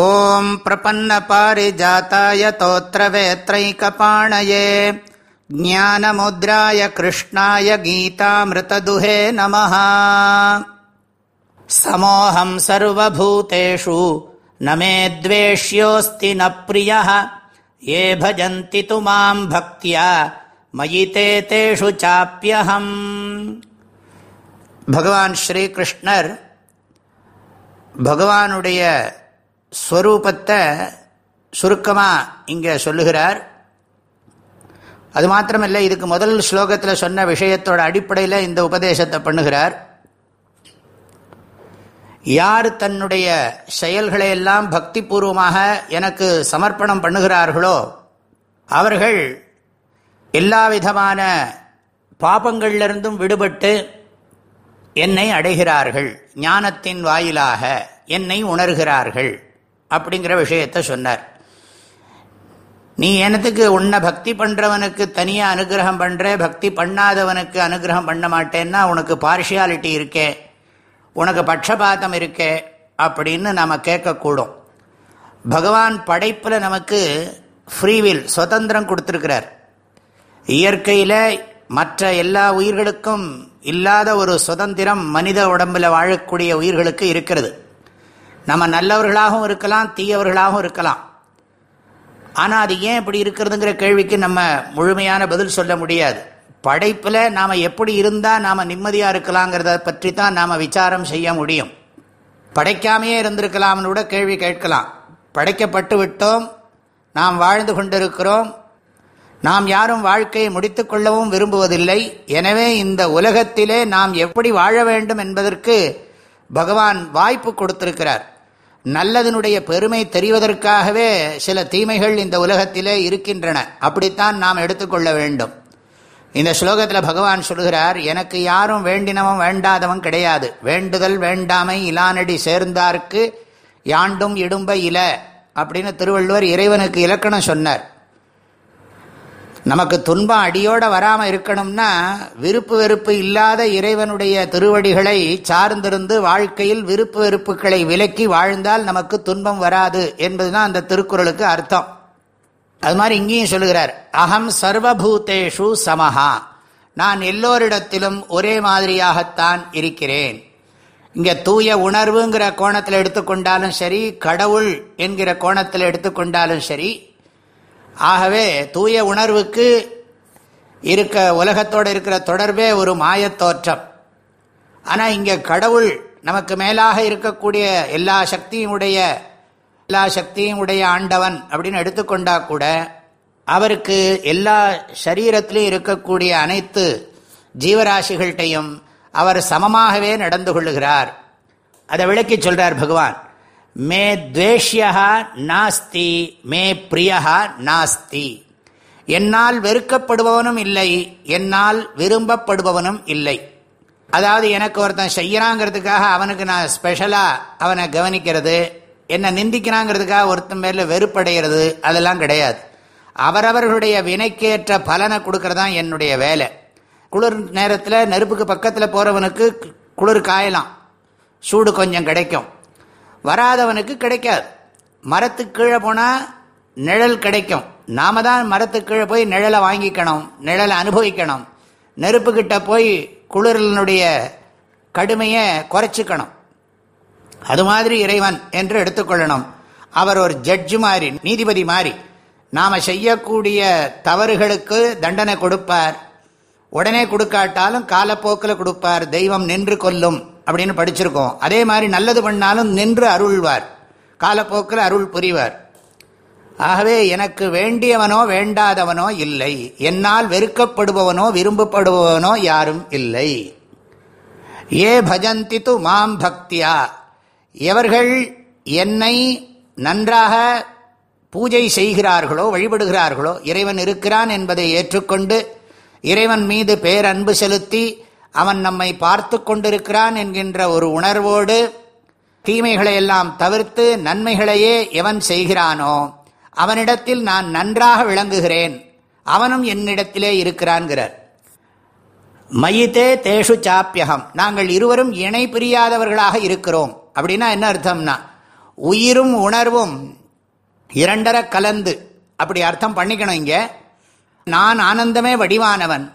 ॐ प्रपन्नपारिजाताय तोत्रवेत्रैकपाणये। ज्ञानमुद्राय कृष्णाय गीतामृतदुहे नमः। समोऽहं सर्वभूतेषु, न मे द्वेष्योऽस्ति न प्रियः। ये भजन्ति तु माम् भक्त्या, मयि ते तेषु चाप्यहम्। भगवान् श्रीकृष्णर्, भगवानुडय ஸ்வரூபத்தை சுருக்கமாக இங்கே சொல்லுகிறார். அது மாத்திரமில்லை இதுக்கு முதல் ஸ்லோகத்தில் சொன்ன விஷயத்தோட அடிப்படையில் இந்த உபதேசத்தை பண்ணுகிறார். யார் தன்னுடைய செயல்களை எல்லாம் பக்தி பூர்வமாக எனக்கு சமர்ப்பணம் பண்ணுகிறார்களோ அவர்கள் எல்லா விதமான பாபங்களிலிருந்தும் விடுபட்டு என்னை அடைகிறார்கள். ஞானத்தின் வாயிலாக என்னை உணர்கிறார்கள். அப்படிங்கிற விஷயத்தை சொன்னார். நீ எனத்துக்கு உன்னை பக்தி பண்ணுறவனுக்கு தனியாக அனுகிரகம் பண்ணுற பக்தி பண்ணாதவனுக்கு அனுகிரகம் பண்ண மாட்டேன்னா உனக்கு பார்ஷியாலிட்டி இருக்கே உனக்கு பட்சபாதம் இருக்கே அப்படின்னு நாம் கேட்கக்கூடும். பகவான் படைப்பில் நமக்கு ஃப்ரீவில் சுதந்திரம் கொடுத்துருக்கிறார். இயற்கையில் மற்ற எல்லா உயிர்களுக்கும் இல்லாத ஒரு சுதந்திரம் மனித உடம்பில் வாழக்கூடிய உயிர்களுக்கு இருக்கிறது. நம்ம நல்லவர்களாகவும் இருக்கலாம் தீயவர்களாகவும் இருக்கலாம். ஆனால் அது ஏன் இப்படி இருக்கிறதுங்கிற கேள்விக்கு நம்ம முழுமையான பதில் சொல்ல முடியாது. படைப்பில் நாம் எப்படி இருந்தால் நாம் நிம்மதியாக இருக்கலாங்கிறத பற்றி தான் நாம் விசாரம் செய்ய முடியும். படைக்காமையே இருந்திருக்கலாம்னு கூட கேள்வி கேட்கலாம். படைக்கப்பட்டு விட்டோம் நாம் வாழ்ந்து கொண்டிருக்கிறோம் நாம் யாரும் வாழ்க்கையை முடித்து கொள்ளவும் விரும்புவதில்லை. எனவே இந்த உலகத்திலே நாம் எப்படி வாழ வேண்டும் என்பதற்கு பகவான் வாய்ப்பு கொடுத்திருக்கிறார். நல்லதனுடைய பெருமை தெரிவதற்காகவே சில தீமைகள் இந்த உலகத்திலே இருக்கின்றன. அப்படித்தான் நாம் எடுத்துக்கொள்ள வேண்டும். இந்த ஸ்லோகத்தில் பகவான் சொல்கிறார் எனக்கு யாரும் வேண்டினவன் வேண்டாதவன் கிடையாது. வேண்டுதல் வேண்டாமை இலானடி சேர்ந்தார்க்கு யாண்டும் இடும்ப இல அப்படின்னு திருவள்ளுவர் இறைவனுக்கு இலக்கணம் சொன்னார். நமக்கு துன்பம் அடியோட வராமல் இருக்கணும்னா விருப்பு வெறுப்பு இல்லாத இறைவனுடைய திருவடிகளை சார்ந்திருந்து வாழ்க்கையில் விருப்பு வெறுப்புகளை விலக்கி வாழ்ந்தால் நமக்கு துன்பம் வராது என்பதுதான் அந்த திருக்குறளுக்கு அர்த்தம். அது மாதிரி இங்கேயும் சொல்லுகிறார் அகம் சர்வபூதேஷு சமஹா. நான் எல்லோரிடத்திலும் ஒரே மாதிரியாகத்தான் இருக்கிறேன். இங்கே தூய உணர்வுங்கிற கோணத்தில் எடுத்துக்கொண்டாலும் சரி கடவுள் என்கிற கோணத்தில் எடுத்துக்கொண்டாலும் சரி ஆகவே தூய உணர்வுக்கு இருக்க உலகத்தோடு இருக்கிற தொடர்பே ஒரு மாயத்தோற்றம் ஆனால் இங்கே கடவுள் நமக்கு மேலாக இருக்கக்கூடிய எல்லா சக்தியும் உடைய எல்லா சக்தியும் உடைய ஆண்டவன் அப்படின்னு எடுத்துக்கொண்டா கூட அவருக்கு எல்லா சரீரத்திலையும் இருக்கக்கூடிய அனைத்து ஜீவராசிகள்கிட்டையும் அவர் சமமாகவே நடந்து கொள்ளுகிறார். அதை விளக்கி சொல்றார் பகவான். மே துவேஷ்யா நாஸ்தி மே பிரியா நாஸ்தி. என்னால் வெறுக்கப்படுபவனும் இல்லை என்னால் விரும்பப்படுபவனும் இல்லை. அதாவது எனக்கு ஒருத்தன் செய்யறாங்கிறதுக்காக அவனுக்கு நான் ஸ்பெஷலாக அவனை கவனிக்கிறது என்னை நிந்திக்கிறாங்கிறதுக்காக ஒருத்தன் மேலே வெறுப்படைகிறது அதெல்லாம் கிடையாது. அவரவர்களுடைய வினைக்கேற்ற பலனை கொடுக்கறதான் என்னுடைய வேலை. குளிர் நேரத்தில் நெருப்புக்கு பக்கத்தில் போகிறவனுக்கு குளிர் காயலாம். சூடு கொஞ்சம் கிடைக்கும். வராதவனுக்கு கிடைக்காது. மரத்துக்கு கீழே போனால் நிழல் கிடைக்கும். நாம தான் மரத்துக்கு கீழே போய் நிழலை வாங்கிக்கணும் நிழலை அனுபவிக்கணும். நெருப்புக்கிட்ட போய் குளிரனுடைய கடுமையை குறைச்சிக்கணும். அது மாதிரி இறைவன் என்று எடுத்துக்கொள்ளணும். அவர் ஒரு ஜட்ஜு மாதிரி நீதிபதி மாதிரி நாம் செய்யக்கூடிய தவறுகளுக்கு தண்டனை கொடுப்பார். உடனே கொடுக்காட்டாலும் காலப்போக்கில் கொடுப்பார். தெய்வம் நின்று கொல்லும். அப்படின்னு படிச்சிருக்கோம். அதே மாதிரி நல்லது பண்ணாலும் நின்று அருள்வார். காலப்போக்கில் அருள் புரிவார். ஆகவே எனக்கு வேண்டியவனோ வேண்டாதவனோ இல்லை. என்னால் வெறுக்கப்படுபவனோ விரும்பப்படுபவனோ யாரும் இல்லை. ஏ பஜந்தி து மாம் பக்தியா. எவர்கள் என்னை நன்றாக பூஜை செய்கிறார்களோ வழிபடுகிறார்களோ இறைவன் இருக்கிறான் என்பதை ஏற்றுக்கொண்டு இறைவன் மீது பேரன்பு செலுத்தி அவன் நம்மை பார்த்து கொண்டிருக்கிறான் என்கின்ற ஒரு உணர்வோடு தீமைகளை எல்லாம் தவிர்த்து நன்மைகளையே எவன் செய்கிறானோ அவனிடத்தில் நான் நன்றாக விளங்குகிறேன். அவனும் என்னிடத்திலே இருக்கிறான்கிறார். மயித்தே தேஷு சாப்பியகம். நாங்கள் இருவரும் இணை பிரியாதவர்களாக இருக்கிறோம். அப்படின்னா என்ன அர்த்தம்னா உயிரும் உணர்வும் இரண்டர கலந்து. அப்படி அர்த்தம் பண்ணிக்கணும் இங்க. நான் ஆனந்தமே வடிவானவன்.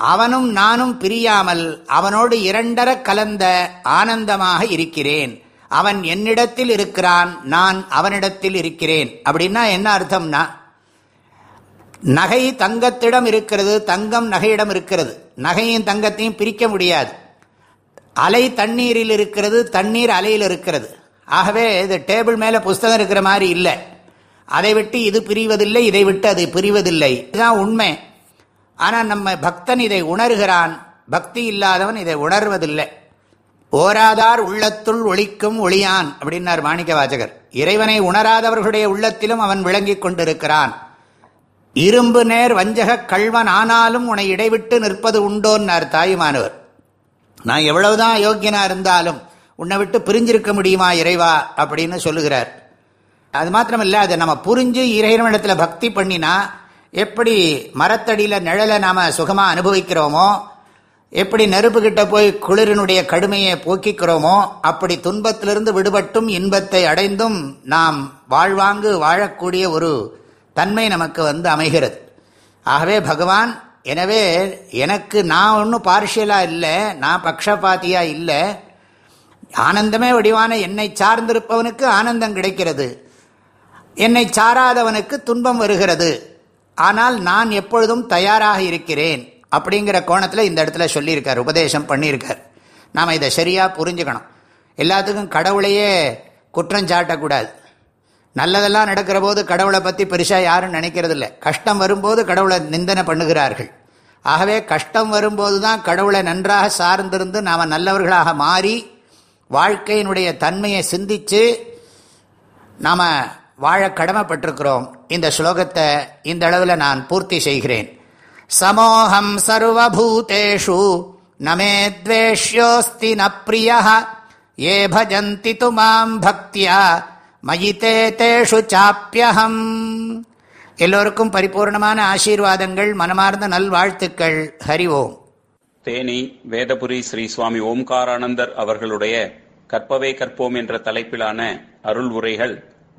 அவனும் நானும் பிரியாமல் அவனோடு இரண்டர கலந்த ஆனந்தமாக இருக்கிறேன். அவன் என்னிடத்தில் இருக்கிறான் நான் அவனிடத்தில் இருக்கிறேன். அப்படின்னா என்ன அர்த்தம்னா நகை தங்கத்திடம் இருக்கிறது தங்கம் நகையிடம் இருக்கிறது. நகையும் தங்கத்தையும் பிரிக்க முடியாது. அலை தண்ணீரில் இருக்கிறது தண்ணீர் அலையில் இருக்கிறது. ஆகவே இது டேபிள் மேலே புஸ்தகம் இருக்கிற மாதிரி இல்லை. அதை விட்டு இது பிரிவதில்லை இதை விட்டு அது பிரிவதில்லை. இதுதான் உண்மை. ஆனால் நம்ம பக்தன் இதை உணர்கிறான். பக்தி இல்லாதவன் இதை உணர்வதில்லை. ஓராதார் உள்ளத்துள் ஒளிக்கும் ஒளியான் அப்படின்னார் மாணிக்க வாஜகர் இறைவனை உணராதவர்களுடைய உள்ளத்திலும் அவன் விளங்கிக் கொண்டிருக்கிறான். இரும்பு நேர் வஞ்சக கள்வன் ஆனாலும் உன்னை இடைவிட்டு நிற்பது உண்டோன்னார் தாயுமானவர். நான் எவ்வளவுதான் யோக்கியனா இருந்தாலும் உன்னை விட்டு பிரிஞ்சிருக்க முடியுமா இறைவா? அப்படின்னு சொல்லுகிறார். அது மாத்திரமில்ல அதை நம்ம புரிஞ்சு இறைவனிடத்தில் பக்தி பண்ணினா எப்படி மரத்தடியில் நிழலை நாம் சுகமாக அனுபவிக்கிறோமோ எப்படி நெருப்புக்கிட்ட போய் குளிரினுடைய கடுமையை போக்கிக்கிறோமோ அப்படி துன்பத்திலிருந்து விடுபட்டும் இன்பத்தை அடைந்தும் நாம் வாழ்வாங்கு வாழக்கூடிய ஒரு தன்மை நமக்கு வந்து அமைகிறது. ஆகவே பகவான் எனவே எனக்கு நான் ஒன்றும் பார்ஷியலாக இல்லை நான் பக்ஷபாத்தியாக இல்லை. ஆனந்தமே வடிவான என்னை சார்ந்திருப்பவனுக்கு ஆனந்தம் கிடைக்கிறது. என்னை சாராதவனுக்கு துன்பம் வருகிறது. ஆனால் நான் எப்பொழுதும் தயாராக இருக்கிறேன் அப்படிங்கிற கோணத்தில் இந்த இடத்துல சொல்லியிருக்கார் உபதேசம் பண்ணியிருக்கார். நாம் இதை சரியாக புரிஞ்சுக்கணும். எல்லாத்துக்கும் கடவுளையே குற்றம் சாட்டக்கூடாது. நல்லதெல்லாம் நடக்கிற போது கடவுளை பற்றி பெருசாக யாரும் நினைக்கிறது இல்லை கஷ்டம் வரும்போது கடவுளை நிந்தனை பண்ணுகிறார்கள். ஆகவே கஷ்டம் வரும்போது தான் கடவுளை நன்றாக சார்ந்திருந்து நாம் நல்லவர்களாக மாறி வாழ்க்கையினுடைய தன்மையை சிந்தித்து நாம் வாழ கடமைப்பட்டிருக்கிறோம். இந்த ஸ்லோகத்தை இந்த அளவில் நான் பூர்த்தி செய்கிறேன். சமோகம் சர்வபூதேஷு நமே துவேஷ்யோஸ்தி ந பிரிய ஏ பஜந்தி து மாம் பக்தியா மயிதே தேஷு சாப்பியகம் எல்லோருக்கும் பரிபூர்ணமான ஆசீர்வாதங்கள் மனமார்ந்த நல்வாழ்த்துக்கள். ஹரி ஓம். தேனி வேதபுரி ஸ்ரீ சுவாமி ஓம்காரானந்தர் அவர்களுடைய கற்பவே கற்போம் என்ற தலைப்பிலான அருள் உரைகள்